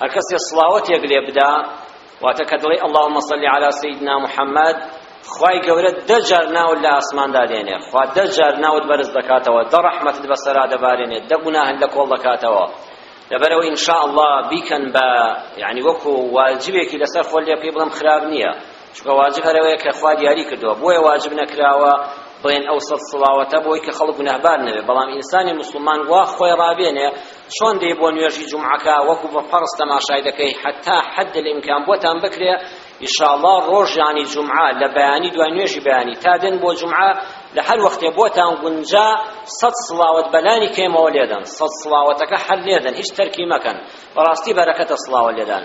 هەر کەسێ سڵاوەتێک لێ بدا واتە کە دڵێ اللهم صل علی سیدنا محمد خوای گەورە دە جار ناوت لە ئاسماندا دێنێ خوا دە جار ناوت بەرز دەکاتەوە دە ڕەحمەتت بەسەرا دەبارێنێت دە گوناهت لە کۆڵ دەکاتەوە لەبەرەوە ان شاء الله بیکەن بە یعنی وەکو واجبێکی لەسەر خۆ لێ پێ بڵم خراپ نییە چونکە واجب هەرەوەیە کە خوا دیاری کردووە بۆیە واجب نەکراوە بڵێن ئەو سەد سڵاوەتە بۆی کە خەڵک گوناهبار نەبێت بەڵام ئینسانی موسڵمان وا خۆی ڕابێنێ چۆن دێی بۆ نوێژی جومعەکە وەکو بە فەرز تەماشای دەکەی حتا حد الامکان بۆتان بکرێ ئیشاڵڵا ڕۆژانی جومعە لە بەیانی دوای نوێژی بەیانی تا دێن بۆ جومعە لە هەر وەختێ بۆتان گونجا سەد سڵاوت بەلانی کەیمەوە لێدەن سەد سڵاوتەکە هەر لێدەن هیچ تەرکی مەکەن بەڕاستی بەرەکەتە سڵاوە لێدان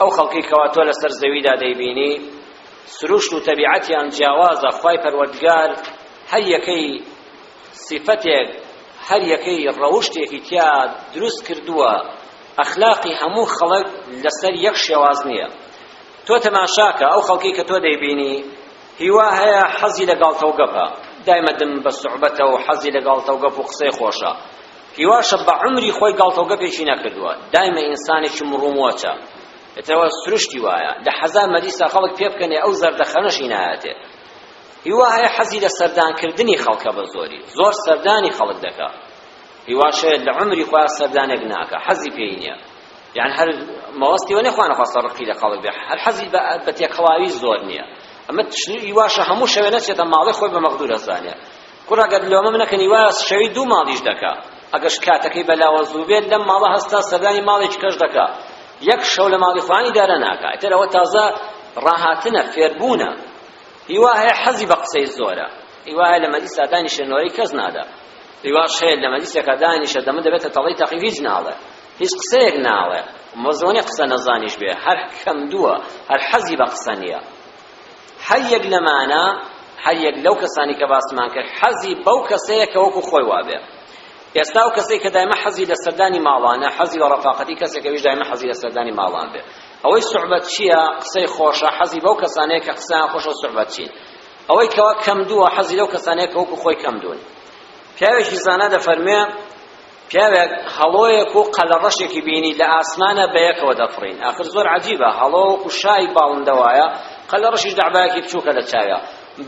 ئەو خەڵکەی کەوا تۆ لەسەر زەویدا دەیبینی سروشت و تەبیعەتیان جیاوازە خوای پەروەردگار هەر یەکەی سیفەتێک هەر یەکەی ڕەوشتێکی تیا دروست کردووە ئەخلاقی هەموو خەڵک لەسەر یەک شێواز نییە تۆ تەماشاکە ئەو خەڵکی کە تۆ دەیبینی هیوا هەیە حەزی لە گاڵتە و گەپە دایمە دم بە سوعبەتە و حەزی لە گاڵتە و گەپ و قسەی خۆشە هیواشە بە عومری خۆی گاڵتەو گەپێکی نەکردووە دایمە ئینسانێکی مڕ و مۆچە ئێتەوە سروشتی وایە لە حەزا مەدیسا خەڵک پێ بکەنێ ئەو زەردەخەنەشی نایەتێ هیوا هەیە حەزی لە سەردانکردنی خەڵکە بە زۆری زۆر سەردانی خەڵک دەکا هیواشەیە لە عمری خۆیان سەردانێک ناکە حەزی پێی نییە یان هەر مەوەستی وە نەخوانە خواستە ڕقی لە خەڵک بێ هەر حەزی بە تێکەڵاوی زۆر نییە ئەمە هیواشە هەموو شەوێ نەچێتە ماڵی خۆی بە مەغدورە زانێ کوڕە گەر لۆمەم نەکەنی وا شەوی دوو ماڵیش دەکا ئەگەش کاتەکەی بەلاوە زوو بێت لەم ماڵە هەستا سەردانی ماڵێکی کەش دەکا یەک شەو لە ماڵی خۆیان ئیدارە ناکا ئیتر ئەوە تازە ڕاهاتنە فێربوونە هیوا هەیە حەزی بە قسەی زۆرە هیوا هەیە لە مەجلیسا دانیشە نۆرەی کەس نادا هیواش هەیە لە مەجلیسێکا دانیشە دەمە دەبێتە تەڵەی تەقی هیچ ناڵێ هیچ قسەیەک ناڵێ مەزۆنی قسە نەزانیش بێ هەر کەم دووە هەر حەزی بە قسە نییە هەر یەک لەمانە هەر یەک لەو کەسانی کە باسمان کرد حەزی بەو کەسەیە کە وەکو خۆی وابێ ئێستا و کەسێک کە دایمە حەزی لە سەردانی ماڵانە حەزی لە ڕەفاقەتی کەسێکەویش دایمە حەزی لە سەردانی ماڵان بێ ئەوەی سوعبەت چییە قسەی خۆشە حەزی بەو کەسانەیە کە قسەیان خۆشە سوعبەت چین ئەوەی کەوا کەم دووە حەزی لەو کەسانەیە کە وەکو خۆی کەم دوون پیاوێکی زانا دەفەرمێ پیاوێک هەڵۆیەک و قەلەڕەشێکی بینی لە ئاسمانە بەیەکەوە دەفڕین ئاخر زۆر عەجیبە هەڵۆ وەکو شای باڵندە وایە قەلەڕەشیش دەعبایەکی بچووکە لە چاویا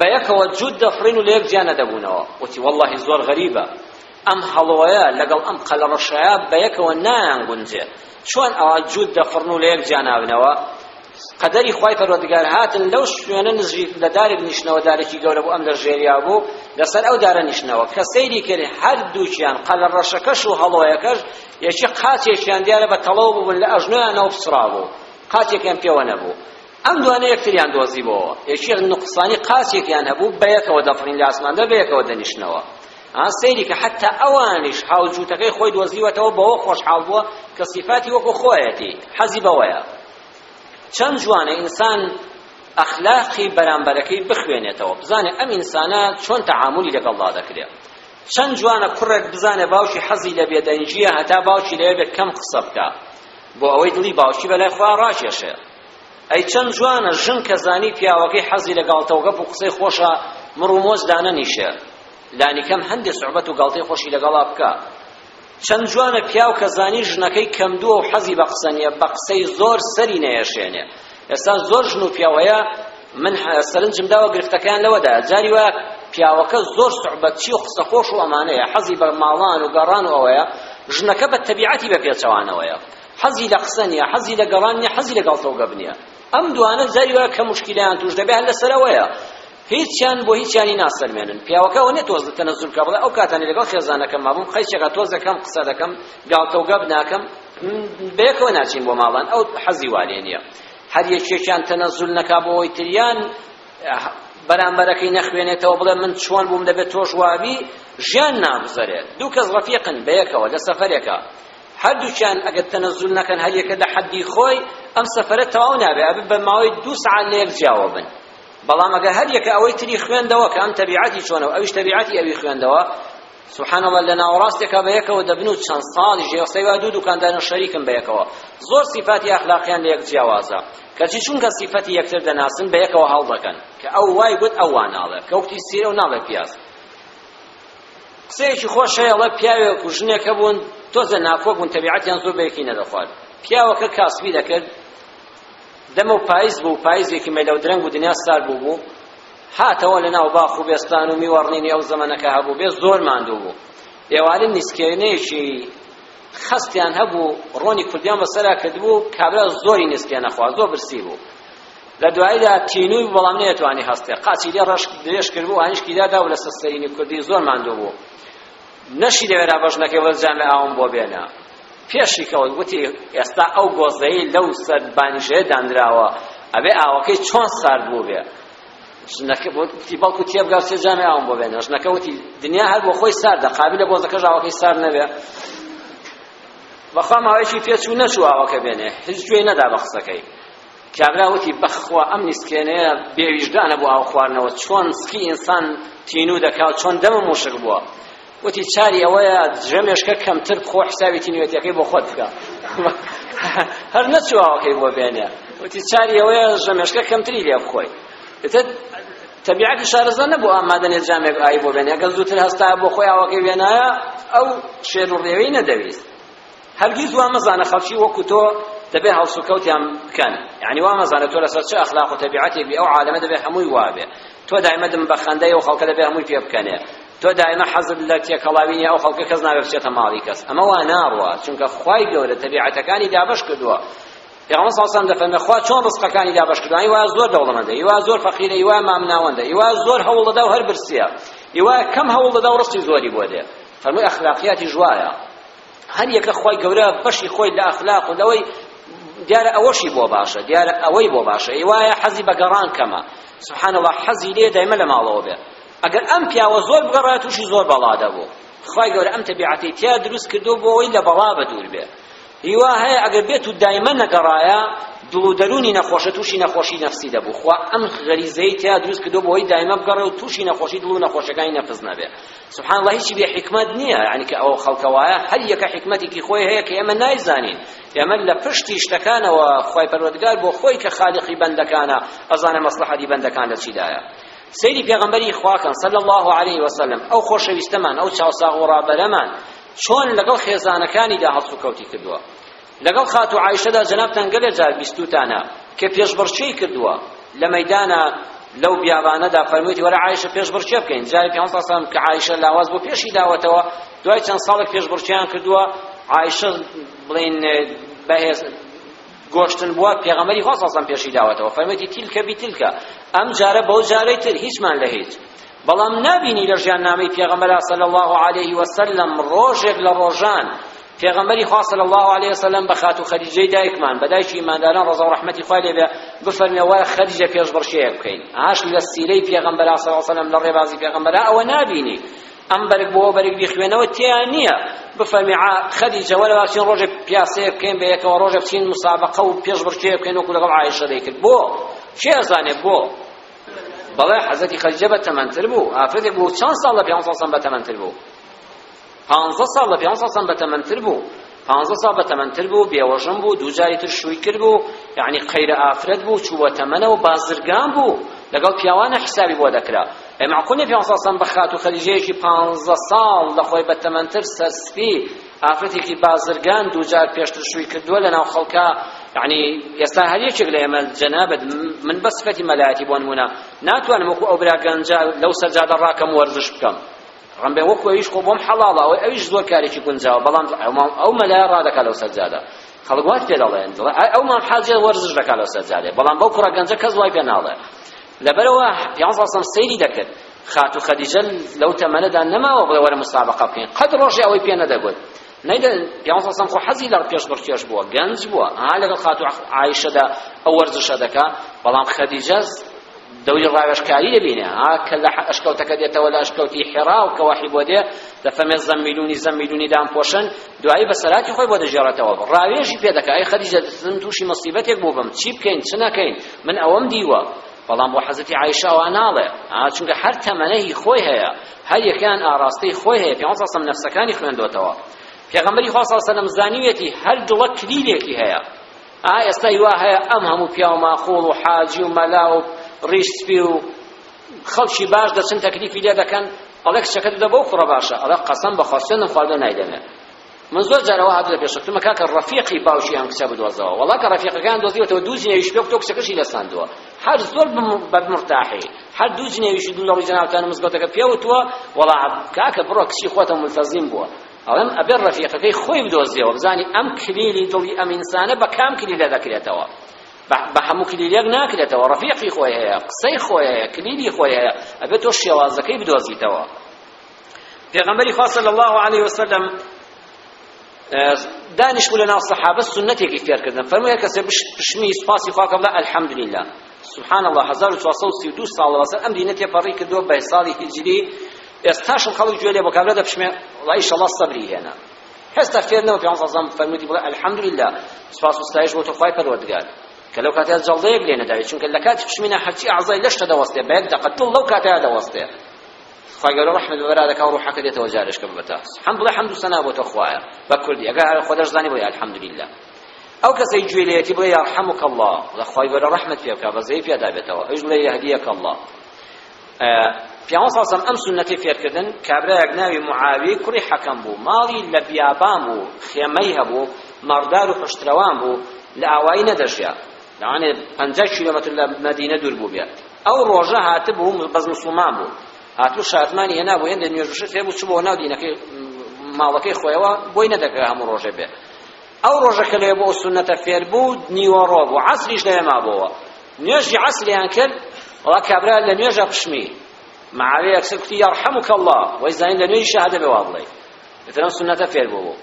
بەیەکەوە جووت دەفڕین و لە یەک جیا نەدەبوونەوە وتی وەڵڵاهی زۆر غەریبە ئەم هەڵۆیە لەگەڵ ئەم قەلەڕەشەیە بەیەکەوە نایانگونجێ چۆن ئەوان جووت دەفڕن و لە یەک جیا نابنەوە قەدەری خوای پەروەردگار هاتن لەو شوێنە نزیک لە دارێک نیشتنەوە دارێکی گەورە بوو ئەم لە ژێریا بوو لەسەر ئەو دارە نیشتنەوە کە سەیری کرد هەر دووکیان قەلە ڕەشەکەش و هەڵۆیەکەش یەکی قاچێکیان دیارە بە تەڵەوە بوون لە ئەژنۆیانەوە پچڕا بوو قاچێکیان پێوە نەبوو ئەم دوانە یەکتریان دۆزیبەوە یەکیان نقصانی قاچێکیان هەبوو بە یەکەوە دەفڕین لە ئاسماندا بە یەکەوە دەنیشتنەوە ها سەیری کە حەتا ئەوانیش هاو جووتەکەی خۆی دۆزیوەتەوە بەوە خۆشحاڵ بووە کە سیفاتی وەکو خۆیەتی حەزی بەوەیە چەند جوانە ئینسان ئەخلاقی بەرامبەرەکەی بخوێنێتەوە بزانێ ئەم ئینسانە چۆن تەعاملی لەگەڵدا دەکرێت چەند جوانە کوڕێک بزانێ باوکی حەزی لە بێدەنگیە هەتا باوکی لەوێ بێت کەم قسە بکە بۆ ئەوەی دڵی باوکی بەلای خوا ڕاکێشێ ئەی چەند جوانە ژن کە زانی پیاوەکەی حەزی لە گاڵتەوگەپ و قسەی خۆشە مڕ و مۆز دانەنیشێ لانیکەم هەندێ سوعبەت و گاڵتەی خۆشی لەگەڵا بکە چەند جوانە پیاو کە زانی ژنەکەی کەمدووە و حەزی بە قسە نییە بە قسەی زۆر سەری نەیەشێنێ ئێستا زۆر ژن و پیاو هەیە من سەرنجم داوە گرفتەکەیان لەوەدا جاری وایە پیاوەکە زۆر سوعبەتچی و قسە خۆش و ئەمانەیە حەزی بە ماڵان و گەڕان و ئەوەیە ژنەکە بە تەبیعەتی بە پێچەوانەوەیە حەزی لە قسە نیە حەزی لە گەڕان نیە حەزی لە گاڵتەو گەپ نیە ئەم دوانە جاری وایە کە موشکیلەیان توش دەبێ هەر لەسەرەوەیە هیچیان بۆ هیچیانی ناسەلمێنن پیاوەکە ئەوە نیە تۆز تەنەزول کا بڵێ ئەو کاتانی لەگەڵ خێزانەکەم مابووم قەیچەکە تۆز دەکەم قسە دەکەم گاڵتەو گەپ ناکەم بەیەکەوە ناچین بۆ ماڵان ئەو حەزی والێ نیە هەر یەکێکیان تەنەزول نەکا بۆ ئەوی تریان بەرامبەرەکەی نەخوێنێتەوە بڵێ من چۆن بووم دەبێت تۆش وابی ژیان ناگوزەرێت دوو کەس ڕەفیقن بەیەکەوە لە سەفەرێکە هەردووکیان ئەگەر تەنەزول نەکەن هەریەکە لە حەدی خۆی ئەم سەفەرە تەواو نابێ ئەبێ بە ماوەی دوو سەعات لە یەک جیاوە بن بەڵام ئەگەر هەریەکە ئەوەی تری خوێندەوە کە ئەم تەبیعەتی چۆنە و ئەویش تەبیعەتی ئەوی خوێندەوە سبحان الله لە ناوەڕاستێکا بە یەکەوە دەبن و چەند ساڵی ژێوسەی وا دوو دوکاندارن شەریکن بە یەکەوە زۆر سیفاتی ئەخلاقیان لە یەک جیاوازە کەچی چونکە سیفەتی یەکتر دەناسن بە یەکەوە هەڵدەکەن کە ئەو وای گوت ئەو وا ناڵێ کەوتی سیرە و ناڵێ پیاز قسەیەکی خۆش هەیە ئەڵێ پیاوێک و ژنێک هەبوون تۆزە ناکۆک بوون تەبیعەتیان زۆر بەیەکی نەدەخوارد پیاوەکە کاسبی دەکرد دەمە و پایز بوو پایزێکی مەلە و درەنگ و دنیا سار بوو بوو هاتەوە لە ناو باخ و بێستان و میوەڕنینی ئەو زەمەنەکە هەبوو بێ زۆر ماندوو بوو ئێوارە نیسکێنەیەکی خەستیان هەبوو ڕۆنی کوردیان بەسەرا کردبوو کابرا زۆری نیسکێنە خوا زۆر برسی بوو لە دواییدا تینووی بوو بەڵام نەیەتوانی هەستێ قاچی لێ ڕەش درێژ کرد بوو ئانیشکی دادا و لە سەستەرینی کوردی زۆر ماندوو بوو نەشی دەوێرا بەژنەکەی وەرز جامی ئاوم بۆ بێنە پێشی کەوت وتی ئێستا ئەو گۆزەی لەو سەر بانیژەیە دانراوە ئەبێ ئاوەکەی چۆن سارد بوو بێ ژنەکە وتی بەڵکو تێبگا سێ جامی ئاوم بۆ بێنە ژنەکە وتی دنیا هەر بۆ خۆی ساردە قابلە گۆزەکەش ئاوەکەی سارد نەبێ بەخوا ماوەیەکی پێچوو نەچوو ئاوەکە بێنێ هیچ گوێی نەدا بە قسەکەی کابرا وتی بەخوا ئەم نیسکێنەیە بێویژدانە بۆ ئاو خواردنەوە چۆن سکی ئینسان تینوو دەکا و چۆن دەمم وشک بووە وتی چاری ئەوەیە ژەمێشکە کەمتر بخۆ حسابی تینوێتیەکەی بۆ خۆت بکە هەر نەچواوەکەی بۆ بێنێ وتی چاری ئەوەیە ژەمێشکە کەمتری لێ بخۆی دەتێت تەبیعەتی شارەزا نەبوو ئەم مادەنێ جامێک ئای بۆ بێنێ گەل زووتر هەستا بۆ خۆی ئاوەکەی وێنایە ئەو شێر و ڕێوەی نەدەویست هەرگیز وا مەزانە خەڵکی وەکو تۆ دەبێ هەڵسوکەوتیان بکەن یانی وا مەزانە تۆ لەسەر چ ئەخلاق و تەبیعەتێک بی ئەو عالەمە دەبێ هەمووی وابێ تۆ دایمە دم بە خەندەی و خەڵکە دەبێ هەمووی پێ بکەنێ تۆ دایمە حەزت لە تێکەڵاوینی ئەو خەڵکە کەس نابێ بچێتە ماڵی کەس ئەمە وا ناڕوا چونکە خوای گەورە تەبیعەتەکانی دابەش کردووە پێغەمبەر صلی الله علیه و سلم دەفەرمێ خوا چۆن ڕزقەکانی دابەش کردووە ئەی وا زۆر دەوڵەمەندە ئی وا زۆر فەقیرە ئی وا مامناوەندە ئی وا زۆر هەوڵ دەدا و هەر برسیە ئی وا کەم هەوڵ دەدا و ڕزقی زۆری بۆ دێ فەرمووی ئەخلاقیاتی ژوایە هەر یەکە خوای گەورە بەشی خۆی لە ئەخلاق و لەوەی دیارە ئەوەشی بۆ باشە دیارە ئەوەی بۆ باشە ئی وایە حەزی بە گەڕان کەمە سبحان الله حەزی لێ دایمە لە ماڵەوە بێ ئەگەر ئەم پیاوە زۆر بگەڕایە تووشی زۆر بەڵا دەبوو خوای گەورە ئەم تەبیعەتەی تیا دروست کردو بۆ ئەوی لە بەڵا بە دوور بێ هیوا هەیە ئەگەر بێت و دایمە نەگەڕایە دڵ و دەرونی نەخۆشە تووشی نەخۆشی نەفسی دەبوو خوا ئەم غەریزەی تیا دروست کردو بۆ ئەوی دایمە بگەڕێ و تووشی نەخۆشی دڵ و نەخۆشەکانی نەفس نەبێ سبحان اللە هیچی بێ حیکمەت نییە یعنی کە ئەو خەڵکە وایە هەر یەکە حیکمەتێکی خۆی هەیە کە ئێمە نایزانین ئێمە لە پشتی شتەکانەوە خوای پەروەردگار بۆ خۆی کە خالقی بەندەکانە ئەزانە مەسلحەتی بەندەکان لە چیدایە سەیری پێغەمبەری خواکەن صلی الله علیه وسلم ئەو خۆشەویستەمان ئەو چاوساغ و ڕابەرەمان چۆن لەگەڵ خێزانەکانیدا هەڵسوکەوتی کردووە لەگەڵ خاتوو عائیشەدا جەنابتان گەلێ جار بیستووتانە کە پێشبڕکێی کردووە لە مەیدانا لەو بیابانەدا فەرموویەتی وەرە عایشە پێشبڕکێ بکەین جاری پێغەمبەر صلی الله علیه و سلم کە عایشە لاواز بۆ پێشی داوەتەوە دوای چەند ساڵێک پێشبڕکێیان کردووە عایشە بڵین بەهێز گۆشتن بووە پێغەمبەری خوا صلی الله علیه و سلم پێشی داوەتەوە فەرموویەتی تیلکە بی تیلکە ئەم جارە بەو جارەی تر هیچمان لە هیچ بەڵام نابینی لە ژیاننامەی پێغەمبەرا صلی الله علیه وسلم ڕۆژێک لە ڕۆژان پێغەمبەری خوا صلی الله علیه وسلم بە خاتو خەدیجەی دایکمان بە دایکی ئیمانداران ڕەزا و ڕەحمەتی خوای لێ بێ بفەرمێ وەرە خەدیجە پێش بڕشەیەک بکەین ئاش لە سیرەی پێغەمبەرا صلی الله علیه وسلم لە ڕێبازی پێغەمبەرا ئەوە نابینی ئەم بەرگ بۆ بەرگ بیخوێنەوە تیا نییە بفەرمی خەدیجە وەرە واچین ڕۆژێک پیاسەیە بکەین بە یەکەوە ڕۆژێک بچین مسابقە و پێش بڕکێ بکەین وەکو لەگەڵ عایشە دەیکرد بۆ کێ ئەزانێ بۆ بەڵێ حەزرەتی خەدیجە بە تەمەنتر بوو ئافرەتێک بوو چەند ساڵ لە پێغەمبەر صلی بە تەمەنتر بوو پانزە ساڵ لە پێغەمبەر صلی بە تەمەنتر بوو پانزە ساڵ بە تەمەنتر بوو بێوەژن بوو دوو جاری تر شووی کرد بوو یعنی قەیرە ئافرەت بوو چووە تەمەنەوە بازرگان بوو لەگەڵ پیاوانە حسابی بۆ دەکرا ئەی معقول نیە پێغەمبەر صلی بە خاتوو خەدیجەیەکی پانزە ساڵ لە خۆی بە تەمەنتر سەرسپی ئافرەتێکی بازرگان دووجار پێشتر شووی کردووە لەناو خەڵکا یعنی ئێستا هەر یەکێک لە ئێمە جەنابت من بە سفەتی مەلایەتی بۆ نمونە ناتوانم وەکو ئەو برا گەنجە لەو سەرجادە ڕاکەم وەرزش بکەم ڕەمبێ وەکو ئەویش خۆ بۆم حەڵاڵە ئەوەی ئەویش زۆر کارێکی گونجاوە بەڵام ئەو مەلایە ڕادەکا لەو سەرجادە خەڵک وات پێ دەڵێن ئەو مام حاجێ وەرزش دەکا لەو سەرجادێ بەڵام بەو کوڕە گەنجە کەس وای پێ ناڵێ لەبەرئەوە پیامبەر صلی اللە علیە و سلم سەیری دەکرد خاتوو خەدیجە لەو تەمەنەدا نەماوە بڵێ وەرە مسابقە بکەین قەت ڕۆژێ ئەوەی پێ نەدەگوت نەیدە پیامبەر صلی اللە علیه و سلم خۆ حەزی لە پێش بڕکێش بووە گەنج بووە ها لەگەڵ خاتوو عائیشەدا ئەو وەرزشە دەکا بەڵام خەدیجە دەوری ڕاوێژکاری دەبینێ ها کە لە ئەشکەوتەکە دێتەوە لە ئەشکەوتی حێرا و کەواحی بۆ دێ دەفەمێ زەممیلونی زەممیلونی دامپۆشن دوایی بە سەلاتی خۆی بۆ دەگێڕێتەوە ڕاوێژی پێ دەکا ئەی خەدیجە من تووشی مەسیبەتێک بووبم چی بکەین چ نەکەین من ئەوەم دیوە بەڵام بۆ حەزەتی عیشا وا ناڵێ چونکە هەر تەمەنەی خۆی هەیە هەر یەکەیان ئاراستەی خۆی هەیە پێ سەسم نەفسەکانی خوێندۆتەوە پێغەمبەری خوا صلی الله زانیویەتی هەر دڵە کلیلێکی هەیە ئا ئێستا وا هەیە ئەم هەموو پیاو ماخۆڵ و حاجی و مەلا و ڕیش سپی و خەڵکی باش دەچن تەکلیفی لێ دەکەن ئەڵێ کچەکەت بدە بەو کوڕە باشە ئەڵێ قەسەم بەخوا سوێندم خواردووە نایدەمێ من زۆر جار ئەوە هاتووە پێش چەکتمە کاکە ڕەفیقی باوکی ئەم کچە بدۆزەوە وەڵا کە ڕەفیقەکان دۆزیوەتەوە دوو جنێویش پێ کتۆ کچەکەشی لەساندووە هەر زۆر بەمرتاحی هەر دوو جنێویش دوو لەڕووی جەنابتان مزگەوتەکە پێ وتووە وەڵا کاکە بڕۆ کچی خۆتە ملتەزیم بووە ئەڵێم ئەبێ ڕەفیقەکەی خۆی بدۆزیەوە بزانی ئەم کلیلی دڵی ئەم ئینسانە بە کام کلیلە دەکرێتەوە بە هەموو کلیلێک ناکرێتەوە ڕەفیقی خۆی هەیە قسەی خۆی هەیە کلیلی خۆی هەیە ئەبێت تۆ شێوازەکەی بدۆزیتەوە پێغەمبەری خوا صلی الله علیه وسلم دانیش بوو لەناو سەحابە سنەتێکی فێرکردن فەرموویە کەسێ پشمی سوپاسی خوا کەڵە الحمدلله سبحان الله 1432 ساڵ لەسەر ئەم دینە تێپەڕی کردووە بە ساڵی هیجری ئێستاشم خەڵک گوێ لێ بۆ کابرا دەپشمێ وڵا ئیشەڵا سەبری هێنا هێستا فێر نەبووم پێغەمبەر صلی اللە علیە و سلم فەرموویەتی بڵێ الحمدللە سوپاس و ستایش بۆ تۆ خوای پەروەردگار کە لەو کاتەیا جەڵدەیەک لێ نەداوی چونکە لە کاتی پشمینا هەرچی ئەعزای لەشتە دەوەستێ بە یەک دەقە دڵ لەو کاتەیا دەوەستێ خوای گەورە ڕەحمەت بە برادەکە و ڕوحەکە دێتەوە جارێش کە ببەتە حەمد بڵێ حەمد و سەنا بۆ تۆ خوایە بە کوردی ئەگەر خۆ دەشزانی بڵێ الحمدللە ئەو کەسەی گوێ لێتی بڵێ یارحەمک اللە خوای گەورە ڕەحمەت پێ بکا بەزەی پێدا بێتەوە ئەوش بڵێ یەهدیەک اللە پیامبەر صلی الله علیه و سلم ئەم سوننەتەی فێرکردن کابرایەک ناوی معاویە کوڕی حەکەم بوو ماڵی لە بیابان بوو خێمەی هەبوو مەڕدار و حشترەوان بوو لە ئاوایی نەدەژیا لەوانێ پەنجا کیلۆمەتر لە مەدینە دوور بوو بێت ئەو ڕۆژە هاتبوو بەس موسڵمان بوو هاتبوو شاتمانی هێنابوو هێندە نوێژوشە فێبوو چ بۆ ناو دینەکەی ماڵەکەی خۆیەوە بۆی نەدەکرا هەموو ڕۆژێ بێ ئەو ڕۆژە کە لەوێ بوو ئەو سوننەتە فێر بوو نیوەڕۆ بوو عەسریش لەوێ مابۆوە نوێژی عەسریان کرد وڵا کابرا لە نوێژە پشمی معاویە یەکسەر کوتی یارحەمک اللە وای زانین لە نوێژی شەهادە بێ وا بڵێ ئیتر ئەم سوننەتە فێر بوو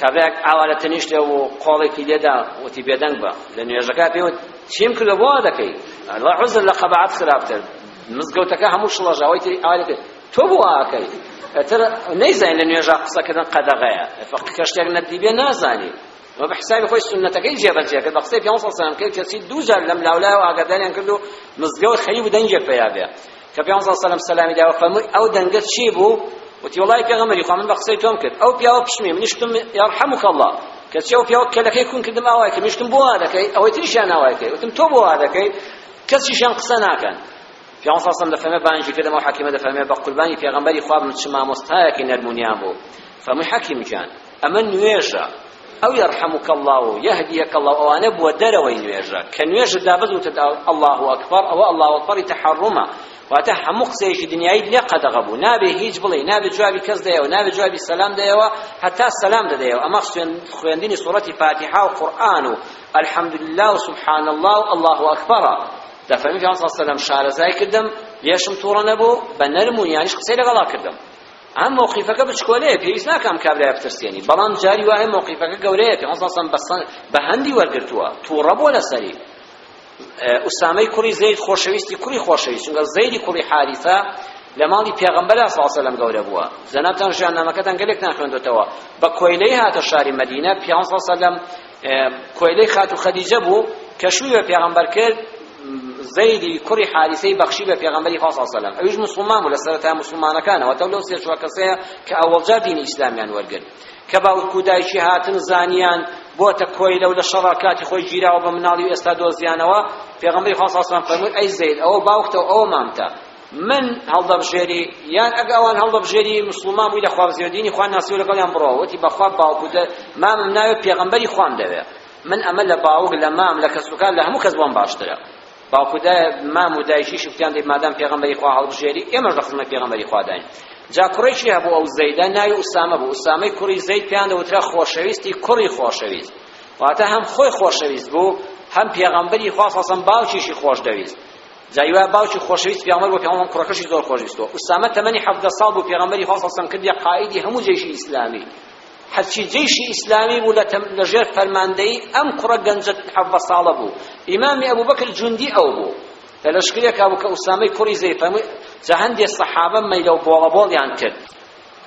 کابراێک ئاوا لە تەنیشتێ و قۆڵێکی لێدا وتی بێدەنگ بە لە نوێژەکە پێوت چیم کردە بۆ دەکەی عزر لە قەبعات خراپتر مزگەوتەکە هەموو شڵەژاوەی تری ئاوا دەکەی تۆ بۆ واکەی ئەتر نەیزانی لە نوێژا قسەکردن قەدەغەیە فەقکە شتێک نەدیبێ نازانی و بە حسابی خۆی سنەتەکەی جێبەجێ کرد بە قسەی پێ سەڵ سەلام کەی کەسی دوو جار لەم لاولای و ئاگاداریان کرد و مزگەوت خەریب و دەنگێک پیا بێ کە پێ سەڵ سەلام سەلامی داوە فەرمووی ئەو دەنگە چی بوو وتی وڵای پێغەمەری خوا من بە قسەی تۆم کرد ئەو پیاوە پشمی منیشتم یارحەمک الله کەچی ئەو پیاوە کەلەکەی کون کردم ئاوای کرد منیشتم بۆ وا دەکەی ئەوەی تریشیان ئاوای کرد وتم تۆ بۆ وا دەکەی کەسیشیان قسە ناکەن پێغەمبەر صلی اللە علیە و سلم دەفەرمێ بانگی کردم ئەو حەکیمە دەفەرمێ بە قوربانی پێغەمبەری خوا بم چ مامۆستایەکی نەرم و نیان بوو فەرمووی حەکیم گیان ئەمە نوێژە ئەو یرحمک الله و یهدیک الله ئەوانە بووە دەرەوەی نوێژە کە نوێژ دابز وتت الله اکبر ئەوە الله اکبر تحرمە واتە هەموو قسەیەکی دنیایی لێ قەدەغە بوو نابێ هیچ بڵێ نابێ جوابی کەس دەیەوە نابێ جوابی سەلام دەیەوە هەتا سەلام دەدەیەوە ئەمە خوێندنی سوڕەتی فاتیحا و قورئان و الحمدلله و سبحان الله و الله اکبرە دەفەرمی پێغەمبەر صلی اللە علیە وسلم شارەزای کردم لێشم توڕە نەبوو بە نەرم و یانیش قسەی لەگەڵا کردم ئەم مەوقیفەکە بچکۆلەیە پێویست ناکە ئەم کابرایە بترسێنی بەڵام جاری وایە مەوقیفەکە گەورەیە پێغەمبەر صلی اللە علیە وسلم بە هەندی وەرگرتووە توڕە بووە لەسەری ئوسامەی کوڕی زەید خۆشەویستی کوڕی خۆشەویست چونکە زەیدی کوڕی حاریثە لە ماڵی پێغەمبەرا صلی اللە علیه وسلم گەورە بووە جەنابتان ژیاننامەکەتان گەلێکتان خوێندوتەوە بە کۆیلەی هاتە شاری مەدینە پیان صلی اللە علیه وسلم کۆیلەی خاتوو خەدیجە بوو کە شووی بە پێغەمبەر کرد زەیدی کوڕی حاریسەی بەخشی بە پێغەمبەری خوا صلی الله ئەویش موسڵمان بوو لە سەرەتا موسڵمانەکانەوە تەو لەو سێ چوار کەسەیە کە ئەوەڵجار دینی ئیسلامیان وەرگرت کە باوک و دایکی هاتن زانیان بۆتە کۆیلە و لە شەڕا کاتی خۆی گیراوە بە مناڵی و ئێستا دۆزیانەوە پێغەمبەری خوا صلی الله فەرمووی ئەی زەید ئەوە باوکتە و ئەوە مامتە من هەڵدەبژێری یان ئەگە ئەوان هەڵدەبژێری مسلمان بووی لە خوابزیو دینی خوان ناسی و لەگەڵیان بڕەوە وتی بەخوا باوکو دە مامم ناوێت پێغەمبەری خوام دەوێ من ئەمە لە باوک لە مام لە کەسوکار لە هەموو کەس بۆم باشترە باوکو دا مام و دایکی شفتیان دەی مادام پێغەمبەری خوا هەڵبژێری ئێمەش لە خزمەت پێغەمبەری خوا داین جا کوڕێکی هەبوو ئەو زەیدە ناوی ئوسامە بوو ئوسامەی کوڕی زەید پێیان دەوترا خۆشەویستی کوڕی خۆشەویست واتە هەم خۆی خۆشەویست بوو هەم پێغەمبەری خوا سەسەم باوکیشی خۆش دەویست جا هیوای باوکی خۆشەویست پێغەمبەر بۆ پێغەمبەر کوڕەکەشی زۆر خۆش ویستووە ئوسامە تەمەنی حەڤدە ساڵ بوو پێغەمبەری خوا سەڵسەم کردی قائیدی هەموو جەیشی ئیسلامی هەرچی جەیشی ئیسلامی بوو لە ژێر فەرماندەی ئەم کوڕە گەنجە حەڤدە ساڵە بوو ئیمامی ئەبوبەکر جوندی ئەو بوو لە لەشکرێکا بوو کە ئوسامەی کوڕی زەی فەرمووی جا هەندێ سەحابە مەیلە و بۆڵەبۆڵیان کرد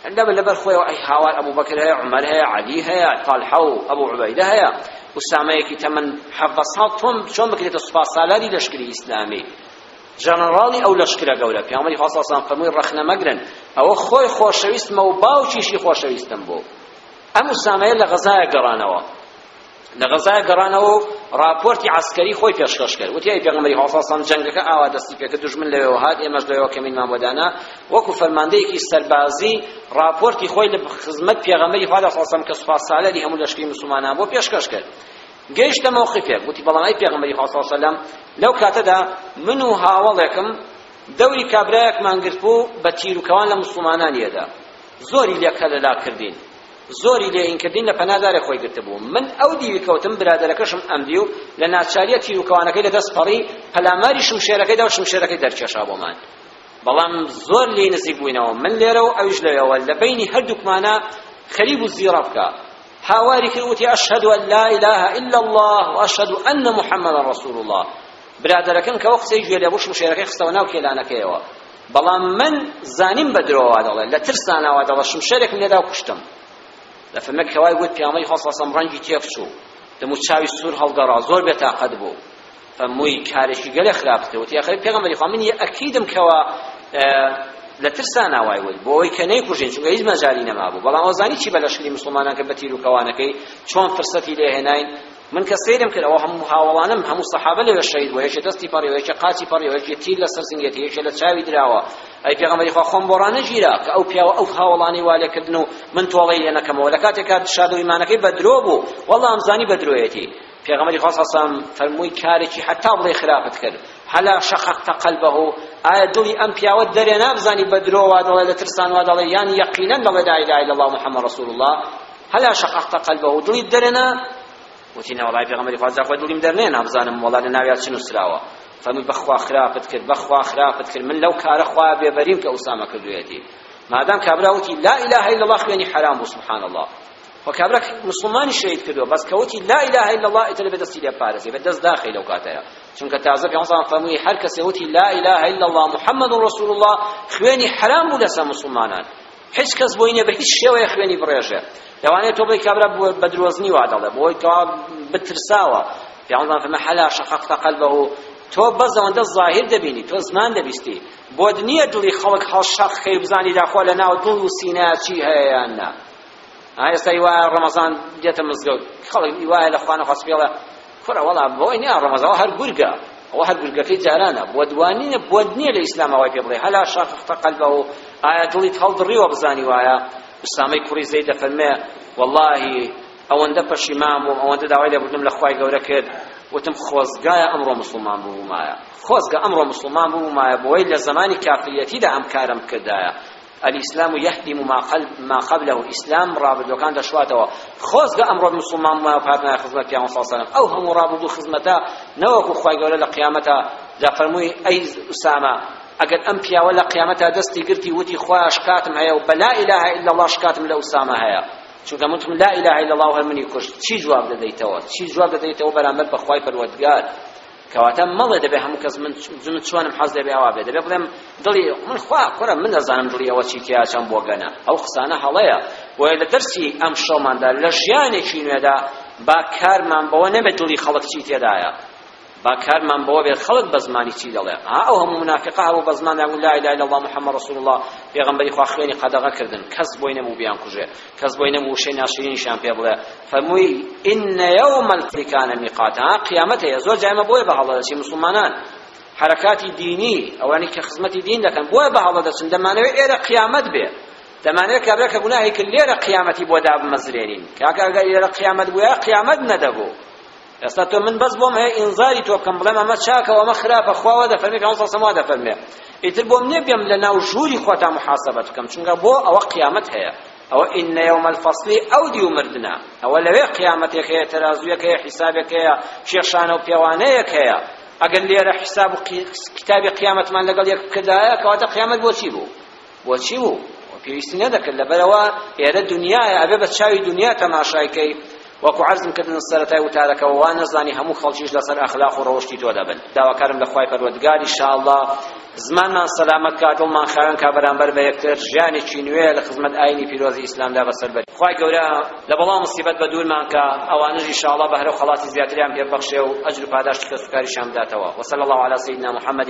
عندما لەبەر خۆیەوە ئەی هاوار ئەبوبەکر هەیە عومەر هەیە عەلی هەیە تەڵحە و ئەبو عوبەیدە هەیە ئوسامەیەکی تەمەن حەڤدە ساڵ تۆم چۆن بکرێتە سوپا سالاری لەشکری ئیسلامی ژەنەڕاڵی ئەو لەشکرە گەورە پێغەمبەری خوا صلی الله فەرمووی ڕەخنە مەگرن ئەوە خۆی خۆشەویستمە و باوکیشی خۆشەویستم بوو ئەم ئوسامەیە لە غەزایە گەڕانەوە لە غەزایە گەڕانەوە و ڕاپۆرتی عەسکەری خۆی پێشکەش کرد وتی ئەی پێغەمبەری هەڵسەسەم جەنگەکە ئاوا دەستی پێکرد دژمن لەوێەوە هات ئێمەش لەوێەوە کەمینمان بۆدانا وەکو فەرماندەیەکی سەربازی ڕاپۆرتی خۆی لە خزمەت پێغەمبەری خوادا سەڵسەم کە سوپاس سالەری هەموو لەشکری مسلمانان بۆ پێشکەش کرد گەیشتە مەوقفێک وتی بەڵام ئەی پێغەمبەری خوا صلی الله لەو کاتەدا من و هاوڵێکم دەوری کابرایەکمان گرتبوو بە تیروکەوان لە مسلمانانیەدا زۆری لێکەلەلا کردین زۆری لێ ئین کردین لە پەنا دارێ خۆی گرتبوو من ئەو دیوی کەوتم برادەرەکەشم ئەم دیو لە ناچاریە تیروکەوانەکەی لە دەست پەڕی پەلاماری شمشێرەکەی دا و شمشێرەکەی دەرکێشا بۆمان بەڵام زۆر لێی نزیک بووینەوە من لێرە و ئەویش لەوێەوە لە بینی هەردووکمانە خەریب و زیڕە بکە هاواری کرد وتی ئەشهد ان لا اله الا الله واشهد ان محمدا رسول الله برادەرەکەم کە ئەو قسەی گوێ لێ بوو شمشێرەکەی خستەوە ناو کێلانەکەیەوە بەڵام من زانیم بە درۆ وا دەڵێ لە ترسانا وا دەڵێ شمشێرێکم لێدا و کوشتم لە فەرمێک کەوای گوت پیامەی خۆ سەسەم ڕەنگی تێک چوو دەم و چاوی سوور هەڵگەڕا زۆر بێتاقەت بوو فەرمووی کارێکی گەلێ خراپ کرد وتی ئەخەی پێغەمبەری خوا من ئەکیدم کەوا لە ترسا ناوای وت بۆ ئەوەی کە نەیکوژین چونکە هیچ مەجالی نەمابوو بەڵام ئەوزانی چی بە لەشکری مسلمانان کە بە تیر و کەوانەکەی چۆن فرسەتی لێهێناین من کە سەیرم کرد ئەوە هەموو هاوەڵانم هەموو سەحابە لەوێ شەهید بووە یەکێ دەستی پەڕیوە یەکێ قاچی پەڕیوە یەکێ تیر لەسەر زنگێتی یەکێ لە چاوی دراوە ئەی پێغەمبەری خوا خۆم بۆ ڕانەگیرا کە ئەو پیاوە ئەو هاوەڵانی وا لێکردن و من تۆڵەی لێ نەکەمەوە لە کاتێکا شادە و ئیمانەکەی بە درۆ بوو وەڵڵا ئەمزانی بە درۆیەتی پێغەمبەری خوا سەسەم فەرمووی کارێکی حەتا بڵێ خراپت کرد هەلا شەقەقتە قەلبەه ئایا دڵی ئەم پیاوە دەرێ نابزانی بە درۆ وا دەڵێ لە ترسان وا دەڵێ یان یەقینەن دەڵێ لا ئیلاهە ئیلا اللە محەممەد ڕەسوول اللە هەلا شەقەقتە قەلبەهو دڵیت دەرێنا؟ وتی نەوەڵای پێغەمبەری خوا جا خۆی دڵیم دەرنێنا بزانم وەڵا لە ناویا چ نووسراوە فەرمووی بەخوا خراپت کرد بەخوا خراپت کرد من لەو کارە خوا بێبەریم کە ئوسامە کردوویەتی مادام کابرا وتی لا اله الا الله خوێنی حرام بوو سبحان الله و کابرا مسلمانی شەهید کردو بەس کەوتی لا اله الا الله ئیتر بە دەستی لێ پارێزی بە دەست داخی لەو کاتەیە چونکە تازە پێغەمبەر فەرمووی هەر کەسێ وتی لا اله الا الله محمد رسول الله خوێنی حرام بوو لەسەر مسلمانان هیچ کەس بۆی نیە بە هیچ شێوەیە خوێنی بڕێژێ لەوانەیە تۆ بڵێی کابرا بە درۆزنی وا دەڵێ بۆی کەوا بترساوە پیاوەڵدان فەمە حەلا شەقەقتە قەلبە و تۆ بەس ئەوەندە ظاهر دەبینی تۆ زمان دەبیستی بۆت نییە دڵی خەڵک هەڵشەق کەی بزانی داخوا لە ناو دڵ و سینا چی هەیە یان نا ئێستا هیوایە ڕەمەزان دێتە مزگەوت خەڵک هیوایە لە خوانە خەسپێڵە کورە وەڵا بەوەی نیا ڕەمەزان ئەوە هەر گورگە ئەوە هەر گورگەکەی جارانە بۆت وا نییە بۆت نییە لە ئیسلامە وای پێ بڵێ هەلا شاققتە قەلبە و ئایا دڵیت هەڵدڕیوە بزانی وایە ئوسامەی کوڕی زەید دەفەرمێ وەڵاهی ئەوەندە پەشیمان بووم ئەوەندە داوای لێبوردم لە خوای گەورە کرد وتم خۆزگایە ئەمڕۆ مسلمان ببوومایە خۆزگە ئەمڕۆ مسلمان ببوومایە بۆی لە زمانی کافریەتیدا ئەم کارم کردایە الاسلام یهدم ما قبله ئیسلام ڕابردووەکان دەشواتەوە خۆزگە ئەمڕۆ موسڵمان بوومایە و هاتمایە خزمەت پیامبەر صلی الله علیه و سلم ئەو هەموو ڕابردوو خزمەتە نەوەکو خوای گەورە لە قیامەتا دەفەرمووی ئەی ئوسامە ئەگەر ئەم پیاوە لە قیامەتا دەستی گرتی وتی خوایە شکاتم هەیە و بە لا اله الا الله شکاتم لە ئوسامە هەیە چونکە من لا اله الا الله هەر منی کوشت چی جواب دەدەیتەوە چی جواب دەدەیتەوە بەرامبەر بەخوای پەروەردگار کەواتە مەڵێ دەبێ هەموو کەس من من چۆنم حەز دەبێ ئەوا بێ دەبێ بڵێم دڵی من خوا کوڕە من دەزانم دڵی ئەوە چی تیا چەند بۆگەنە ئەو قسانە هەڵەیە بۆیە لە دەرسی ئەم شەوماندا لە ژیانێکی نوێدا با کارمان بەوە نەبێت دڵی خەڵک چی تێدایە با کارمان بەوە بێت خەڵک بە زمانی چی دەڵێ ها ئەو هەموو منافقە هەبوو بە زمانیان لا اله الا الله محمد رسول الله پێغەمبەری خوا خوێنی قەدەغە کردن کەس بۆی نەبوو بیان کوژێ کەس بۆی نەبوو وشەی ناشرینیشیان پێ بڵێ فەرمووی ئین یوم التیکان میقات ها قیامەت هەیە زۆر جای ئەمە بۆیە بە هەڵە دەچین موسڵمانان حرکاتی دینی ئەوانی کە خزمەتی دین دەکەن بۆیە بە هەڵە دەچن دەمانەوێت ئێرە قیامەت بێ دەمانەوێت کابرا کە گوناهی کرد لێرە قیامەتی بۆ دابمەزرێنین کاکە ئەگەر ئێرە قیامەت بووە قیامەت نەدەبوو ئێستا تۆ من بەس بۆم هەیە ئینزاری تۆ بکەم بڵێم ئەمە چاکە و ئەمە خراپە خوا وا دەفەرمێ پێغەمبەر صلی الله علیه و دەفەرمێ ئیتر بۆم نییە بێم لە ناو ژووری خۆتا محاسبەت بکەم چونکە بۆ ئەوە قیامەت هەیە ئەوە ئین یوم الفصل ئەو دیو مردنە ئەوە لەوێ قیامەتێک هەیە تەرازوویەک هەیە حیسابێک هەیە کێشانە و پێوانەیەک هەیە ئەگەر لێرە حیساب و کتابی قیامەتمان لەگەڵ یەک کردایە کەواتە قیامەت بۆچی بوو بۆچی بوو و پێویستی نەدەکرد لەبەرەوە ئێرە دنیایە ئەبێ بە چاوی دنیا تەماشای کەی وەکو عەرزم کردن سەرەتای وتارەکەەوە وا نەزانی هەموو خەڵکیش لەسەر ئەخلاق و ڕەوشتی تۆ دەبن داواکارم لە خوای پەروەردگار ئینشاءاللە زمانمان سەلامەت کا دڵمان خاوێن کا بەرامبەر بە یەکتر ژیانێکی نوێ لە خزمەت ئاینی پیرۆزی ئیسلامدا بەسەر بەری خوای گەورە لە بەڵام مصیبەت بە دوورمان کە ئەوانش ئینشاءاللە بەهرە و خەڵاتی زیاتریان پێ بەخشێ و ئەجر و پاداشتی کەسوکاریشان بداتەوە وصلی الله علی سیدنا محمد